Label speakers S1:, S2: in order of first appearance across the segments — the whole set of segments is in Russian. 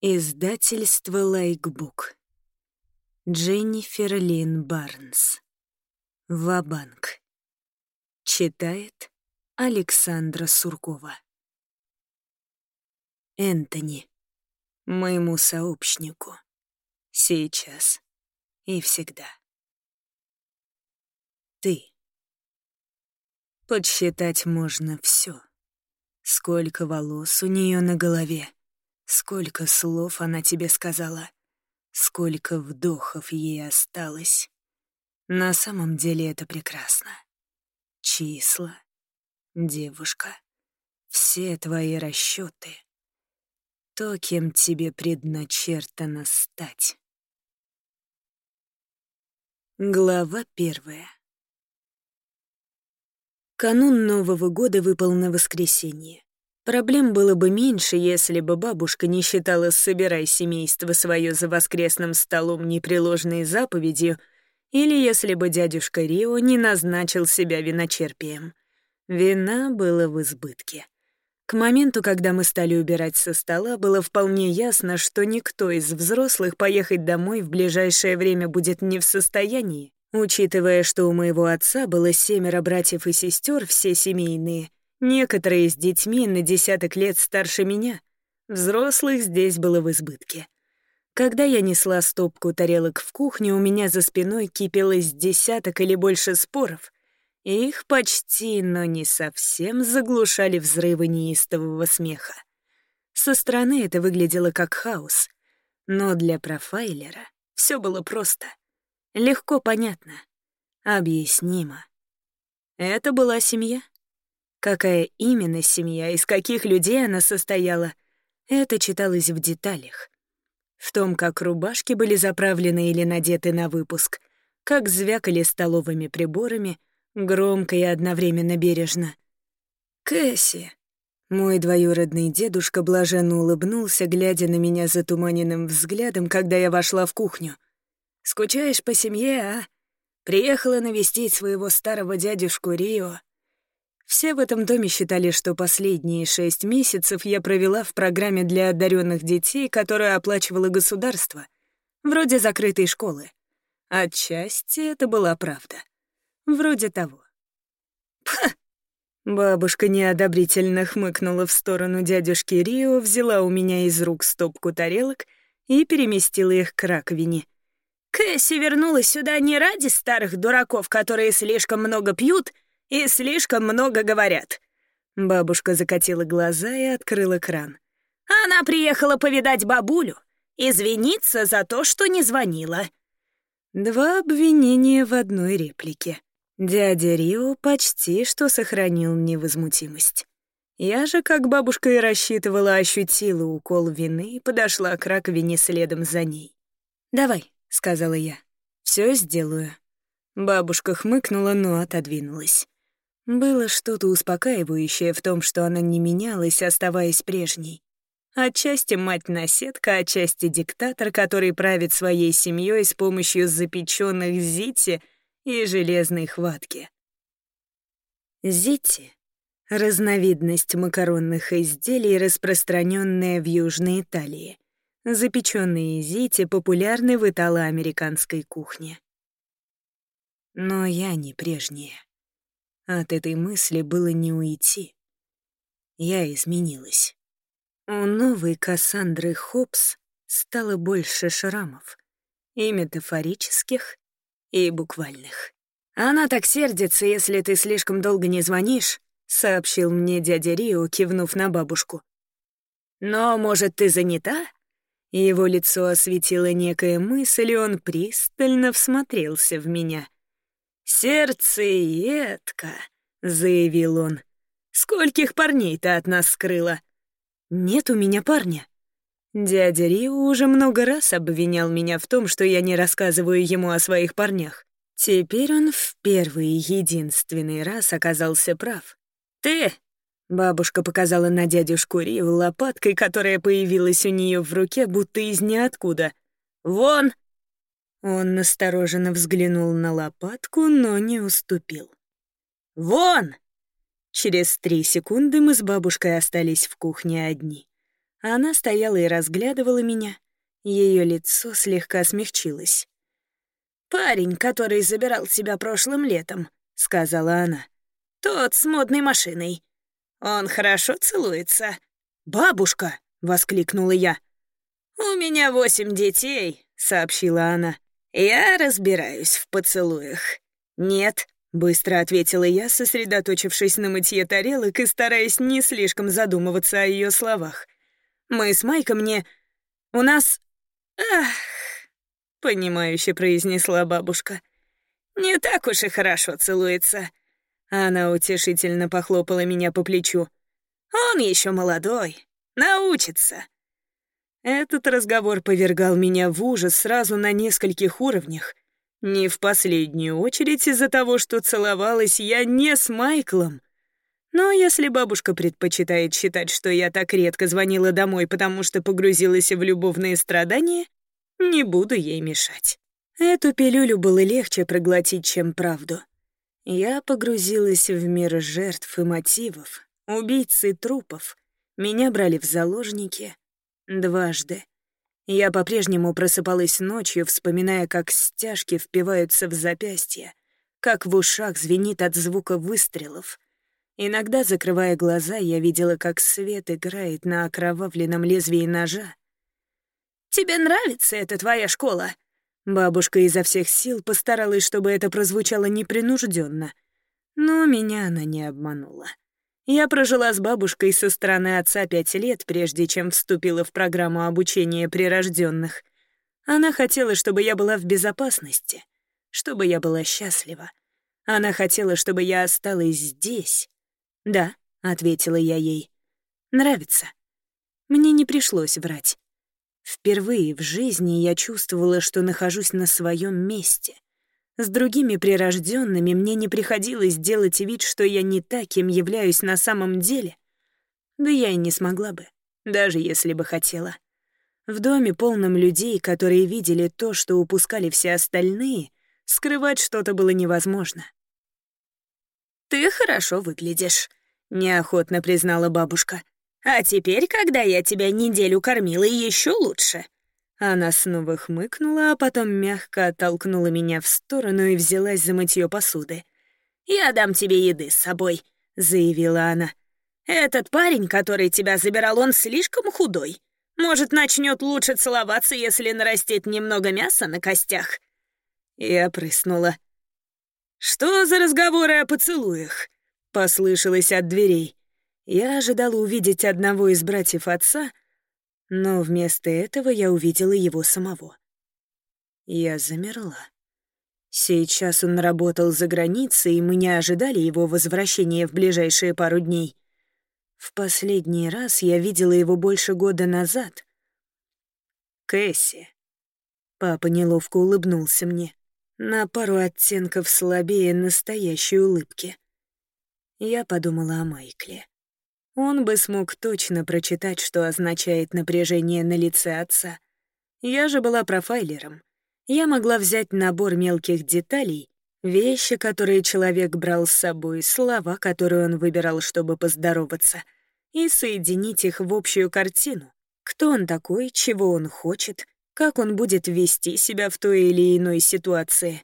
S1: Издательство «Лайкбук». Дженнифер Лин Барнс. Вабанк. Читает Александра Суркова. Энтони. Моему сообщнику. Сейчас и всегда. Ты. Подсчитать можно все. Сколько волос у нее на голове Сколько слов она тебе сказала, сколько вдохов ей осталось. На самом деле это прекрасно. Числа, девушка, все твои расчеты, то, кем тебе предначертано стать. Глава первая. Канун Нового года выпал на воскресенье. Проблем было бы меньше, если бы бабушка не считала «собирай семейство свое за воскресным столом» непреложной заповедью, или если бы дядюшка Рио не назначил себя виночерпием. Вина было в избытке. К моменту, когда мы стали убирать со стола, было вполне ясно, что никто из взрослых поехать домой в ближайшее время будет не в состоянии, учитывая, что у моего отца было семеро братьев и сестер, все семейные — Некоторые с детьми на десяток лет старше меня. Взрослых здесь было в избытке. Когда я несла стопку тарелок в кухню, у меня за спиной кипелось десяток или больше споров. Их почти, но не совсем заглушали взрывы неистового смеха. Со стороны это выглядело как хаос. Но для профайлера все было просто. Легко понятно. Объяснимо. Это была семья. Какая именно семья, из каких людей она состояла, это читалось в деталях. В том, как рубашки были заправлены или надеты на выпуск, как звякали столовыми приборами, громко и одновременно бережно. «Кэсси!» Мой двоюродный дедушка блаженно улыбнулся, глядя на меня затуманенным взглядом, когда я вошла в кухню. «Скучаешь по семье, а? Приехала навестить своего старого дядюшку Рио. Все в этом доме считали, что последние шесть месяцев я провела в программе для одаренных детей, которую оплачивало государство, вроде закрытой школы. Отчасти это была правда. Вроде того. Пха! Бабушка неодобрительно хмыкнула в сторону дядюшки Рио, взяла у меня из рук стопку тарелок и переместила их к раковине. «Кэсси вернулась сюда не ради старых дураков, которые слишком много пьют и слишком много говорят». Бабушка закатила глаза и открыла кран. «Она приехала повидать бабулю, извиниться за то, что не звонила». Два обвинения в одной реплике. Дядя Рио почти что сохранил невозмутимость. Я же, как бабушка и рассчитывала, ощутила укол вины и подошла к раковине следом за ней. «Давай», — сказала я, — «всё сделаю». Бабушка хмыкнула, но отодвинулась. Было что-то успокаивающее в том, что она не менялась, оставаясь прежней. Отчасти мать-наседка, отчасти диктатор, который правит своей семьей с помощью запеченных зити и железной хватки. Зити — разновидность макаронных изделий, распространенная в Южной Италии. Запеченные зити популярны в итало-американской кухне. Но я не прежняя. От этой мысли было не уйти. Я изменилась. У новой Кассандры Хопс стало больше шрамов. И метафорических, и буквальных. «Она так сердится, если ты слишком долго не звонишь», — сообщил мне дядя Рио, кивнув на бабушку. «Но, может, ты занята?» Его лицо осветило некая мысль, и он пристально всмотрелся в меня — «Сердцеедка», — заявил он. «Скольких парней ты от нас скрыла?» «Нет у меня парня». Дядя Рио уже много раз обвинял меня в том, что я не рассказываю ему о своих парнях. Теперь он в первый и единственный раз оказался прав. «Ты!» — бабушка показала на дядюшку Рио лопаткой, которая появилась у нее в руке, будто из ниоткуда. «Вон!» Он настороженно взглянул на лопатку, но не уступил. «Вон!» Через три секунды мы с бабушкой остались в кухне одни. Она стояла и разглядывала меня. Ее лицо слегка смягчилось. «Парень, который забирал тебя прошлым летом», — сказала она. «Тот с модной машиной. Он хорошо целуется». «Бабушка!» — воскликнула я. «У меня восемь детей», — сообщила она. «Я разбираюсь в поцелуях». «Нет», — быстро ответила я, сосредоточившись на мытье тарелок и стараясь не слишком задумываться о ее словах. «Мы с Майком не... У нас... Ах...» — понимающе произнесла бабушка. «Не так уж и хорошо целуется». Она утешительно похлопала меня по плечу. «Он еще молодой, научится». Этот разговор повергал меня в ужас сразу на нескольких уровнях. Не в последнюю очередь из-за того, что целовалась я не с Майклом. Но если бабушка предпочитает считать, что я так редко звонила домой, потому что погрузилась в любовные страдания, не буду ей мешать. Эту пилюлю было легче проглотить, чем правду. Я погрузилась в мир жертв и мотивов, убийц и трупов. Меня брали в заложники дважды. Я по-прежнему просыпалась ночью, вспоминая, как стяжки впиваются в запястье, как в ушах звенит от звука выстрелов. Иногда, закрывая глаза, я видела, как свет играет на окровавленном лезвии ножа. «Тебе нравится эта твоя школа?» Бабушка изо всех сил постаралась, чтобы это прозвучало непринужденно, но меня она не обманула. Я прожила с бабушкой со стороны отца пять лет, прежде чем вступила в программу обучения прирожденных. Она хотела, чтобы я была в безопасности, чтобы я была счастлива. Она хотела, чтобы я осталась здесь. «Да», — ответила я ей. «Нравится». Мне не пришлось врать. Впервые в жизни я чувствовала, что нахожусь на своем месте — с другими прирожденными мне не приходилось делать вид, что я не так, кем являюсь на самом деле. Да я и не смогла бы, даже если бы хотела. В доме, полном людей, которые видели то, что упускали все остальные, скрывать что-то было невозможно. «Ты хорошо выглядишь», — неохотно признала бабушка. «А теперь, когда я тебя неделю кормила, еще лучше». Она снова хмыкнула, а потом мягко оттолкнула меня в сторону и взялась за мытье посуды. «Я дам тебе еды с собой», — заявила она. «Этот парень, который тебя забирал, он слишком худой. Может, начнет лучше целоваться, если нарастет немного мяса на костях». Я прыснула. «Что за разговоры о поцелуях?» — послышалось от дверей. Я ожидала увидеть одного из братьев отца — но вместо этого я увидела его самого. Я замерла. Сейчас он работал за границей, и мы не ожидали его возвращения в ближайшие пару дней. В последний раз я видела его больше года назад. «Кэсси». Папа неловко улыбнулся мне, на пару оттенков слабее настоящей улыбки. Я подумала о Майкле. Он бы смог точно прочитать, что означает напряжение на лице отца. Я же была профайлером. Я могла взять набор мелких деталей, вещи, которые человек брал с собой, слова, которые он выбирал, чтобы поздороваться, и соединить их в общую картину. Кто он такой, чего он хочет, как он будет вести себя в той или иной ситуации.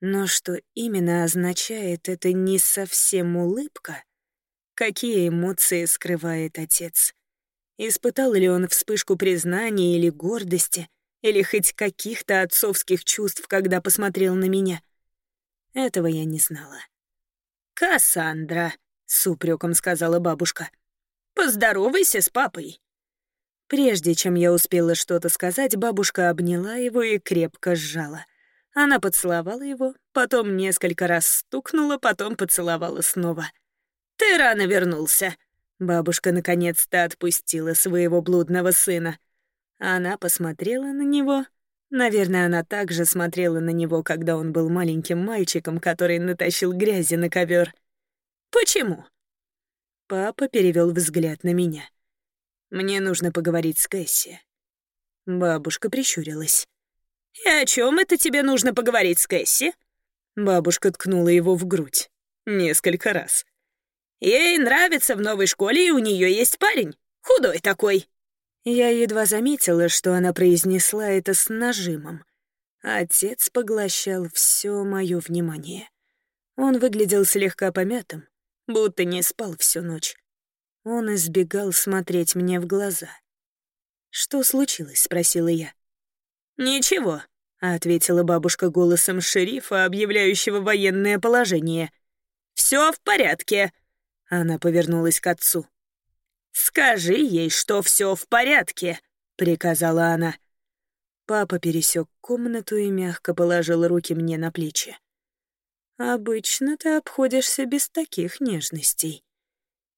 S1: Но что именно означает это не совсем улыбка — Какие эмоции скрывает отец? Испытал ли он вспышку признания или гордости, или хоть каких-то отцовских чувств, когда посмотрел на меня? Этого я не знала. «Кассандра», — с упреком сказала бабушка, — «поздоровайся с папой». Прежде чем я успела что-то сказать, бабушка обняла его и крепко сжала. Она поцеловала его, потом несколько раз стукнула, потом поцеловала снова — «Ты рано вернулся». Бабушка наконец-то отпустила своего блудного сына. Она посмотрела на него. Наверное, она также смотрела на него, когда он был маленьким мальчиком, который натащил грязи на ковер. «Почему?» Папа перевел взгляд на меня. «Мне нужно поговорить с Кэсси». Бабушка прищурилась. «И о чем это тебе нужно поговорить с Кэсси?» Бабушка ткнула его в грудь. Несколько раз. Ей нравится в новой школе, и у нее есть парень. Худой такой. Я едва заметила, что она произнесла это с нажимом. Отец поглощал все мое внимание. Он выглядел слегка помятым, будто не спал всю ночь. Он избегал смотреть мне в глаза. «Что случилось?» — спросила я. «Ничего», — ответила бабушка голосом шерифа, объявляющего военное положение. «Все в порядке», — она повернулась к отцу. «Скажи ей, что все в порядке», — приказала она. Папа пересек комнату и мягко положил руки мне на плечи. «Обычно ты обходишься без таких нежностей».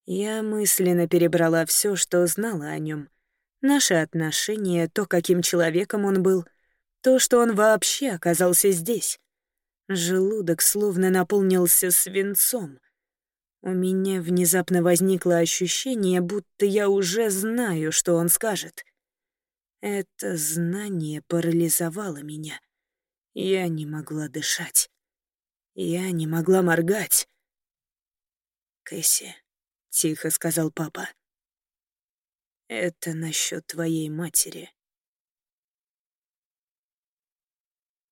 S1: Я мысленно перебрала все, что знала о нем. Наши отношения, то, каким человеком он был, то, что он вообще оказался здесь. Желудок словно наполнился свинцом. У меня внезапно возникло ощущение, будто я уже знаю, что он скажет. Это знание парализовало меня. Я не могла дышать. Я не могла моргать. «Кэсси», — тихо сказал папа, — «это насчет твоей матери».